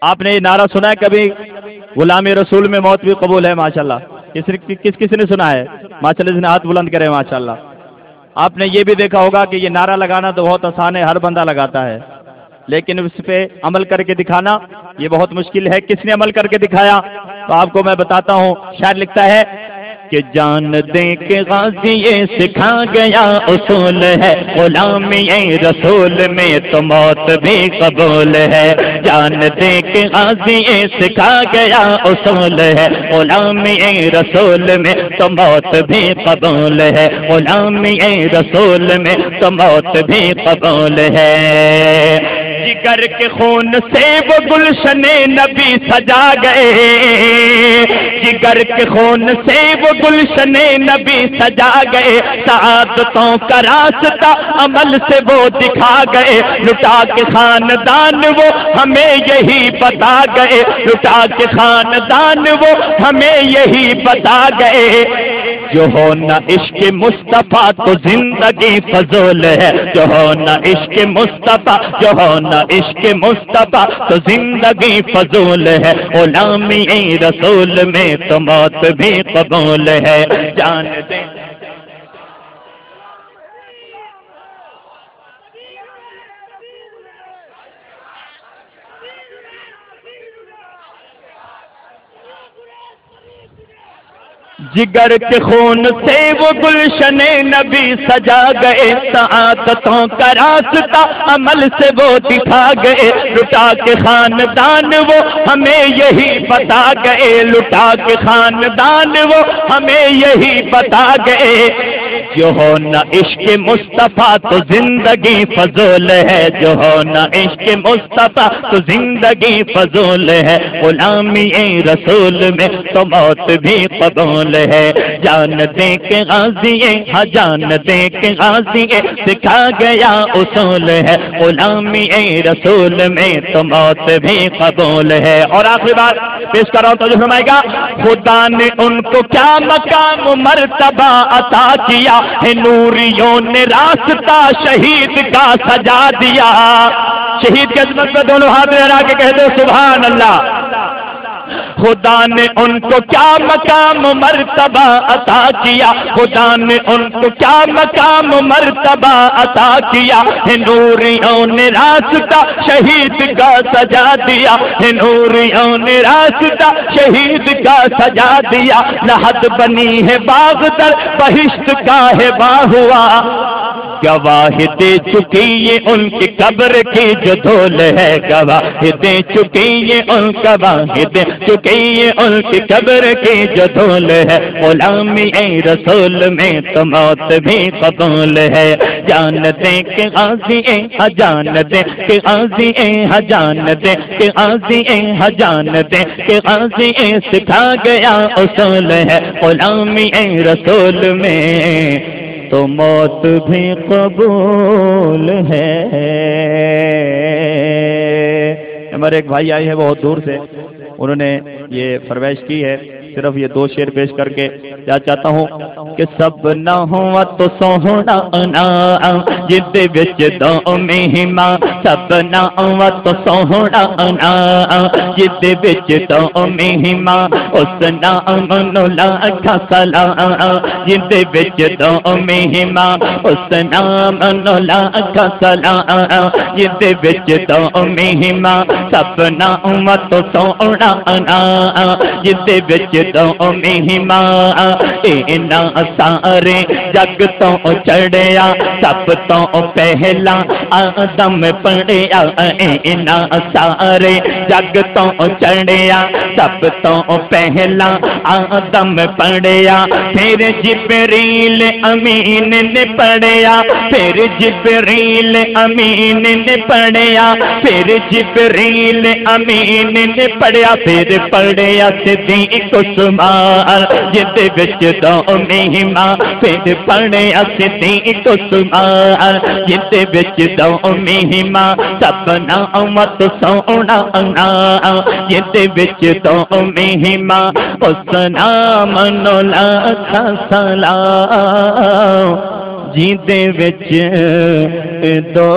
آپ نے یہ نعرہ سنا ہے کبھی؟ غلام رسول میں موت بھی قبول ہے، ماشاءاللہ۔ کس کس کس نے سنا ہے؟ ماشاء اللہ ہاتھ بلند کرے ماشاء اللہ آپ نے یہ بھی دیکھا ہوگا کہ یہ نعرہ لگانا تو بہت آسان ہے، ہر بندہ لگاتا ہے۔ لیکن اس پہ عمل کر کے دکھانا یہ بہت مشکل ہے۔ کس نے عمل کر کے دکھایا؟ تو آپ کو میں بتاتا ہوں، شاید لکھتا ہے کہ جان دے کے غازی یہ سکھا گیا اصول ہے غلام یہ رسول میں تو موت بھی قبول ہے۔ جان دے کے غازی یہ سکھا گیا اصول ہے غلام یہ رسول میں تو موت بھی قبول ہے۔ غلام یہ رسول میں تو موت بھی قبول ہے۔ جگر کے خون سے وہ گلشن نبی سجا گئے۔ جی جگر کے خون سے وہ گلشن نبی سجا گئے۔ سعادتوں کا راستہ عمل سے وہ دکھا گئے۔ لٹا کے خاندان وہ ہمیں یہی بتا گئے۔ لٹا کے خاندان وہ ہمیں یہی بتا گئے۔ جو ہونا عشق مصطفیٰ تو زندگی فضول ہے۔ جو ہونا عشق مصطفیٰ، جو ہونا عشق مصطفیٰ تو زندگی فضول ہے۔ غلامی رسول میں تو موت بھی قبول ہے۔ جان دے۔ جگر کے خون سے وہ گلشن نبی سجا گئے، سعادتوں کا راستہ عمل سے وہ دکھا گئے۔ لٹا کے خاندان وہ ہمیں یہی بتا گئے۔ لٹا کے خاندان وہ ہمیں یہی بتا گئے۔ جو ہونا عشق مصطفیٰ تو زندگی فضول ہے۔ جو ہونا عشق مصطفیٰ تو زندگی فضول ہے۔ غلامی رسول میں تو موت بھی قبول ہے۔ جان دے کے غازی ہاں جان دے کے غازی سکھا گیا اصول ہے۔ غلامی رسول میں تو موت بھی قبول ہے۔ اور آخری بات پیش کر رہا ہوں تو جو فرمائے گا، خدا نے ان کو کیا مقام مرتبہ عطا کیا؟ نوریوں نے راستہ شہید کا سجا دیا۔ شہید کے عظمت میں دونوں ہاتھ لہرا کے کہہ دو، سبحان اللہ۔ خدا نے ان کو کیا مقام مرتبہ عطا کیا؟ خدا نے ان کو کیا مقام مرتبہ عطا کیا؟ نوریوں نے راستہ شہید کا سجا دیا۔ نوریوں نے راستہ شہید کا سجا دیا۔ لحد بنی ہے باغ در بہشت کا ہے باہ ہوا گواہ دے چکی یہ ان کی قبر کی جو دھول ہے گواہ دے چکی یہ ان گواہ دے چکی یہ ان کی قبر کی جو دھول ہے غلامی اے رسول میں تو موت بھی قبول ہے جان دے کہ غازی اے جان دے کہ غازی اے جان دے کہ غازی اے جان دے کہ غازی اے سکھا گیا اصول ہے غلامی اے رسول میں تو موت بھی قبول ہے۔ ہمارے ایک بھائی آئے ہیں بہت دور سے۔ انہوں نے یہ فرمائش کی ہے۔ صرف یہ دو شیر پیش کر کے کیا چاہتا ہوں کہ سب نہ ہوا تو سونا جد بچ دو مہما سب نہ ہوا تو سونا جد بچ دو مہما اس نام نولا سلا جد بچ دو مہما اس نام نولا سلا جد بچ دو مہما سب نہ ہوا تو سونا جد بچ دو مہما اینا سارے جگ تو چڑھیا، سب تو پہلا، آدم پڑیا اینا سارے جگ تو چڑھیا، سب تو پہلا، آدم پڑیا پھر جبریل امین نے پڑیا پھر جبریل امین نے پڑیا پھر جبریل امین نے پڑیا پھر پڑیا صدیق عثمان جد بچ دو مہما پھر پڑیا صدیق عثمان جد بچ دو مہما سب نامت سونا جد بچ دو مہما اس نام نولا سلام جیندے بچ دو۔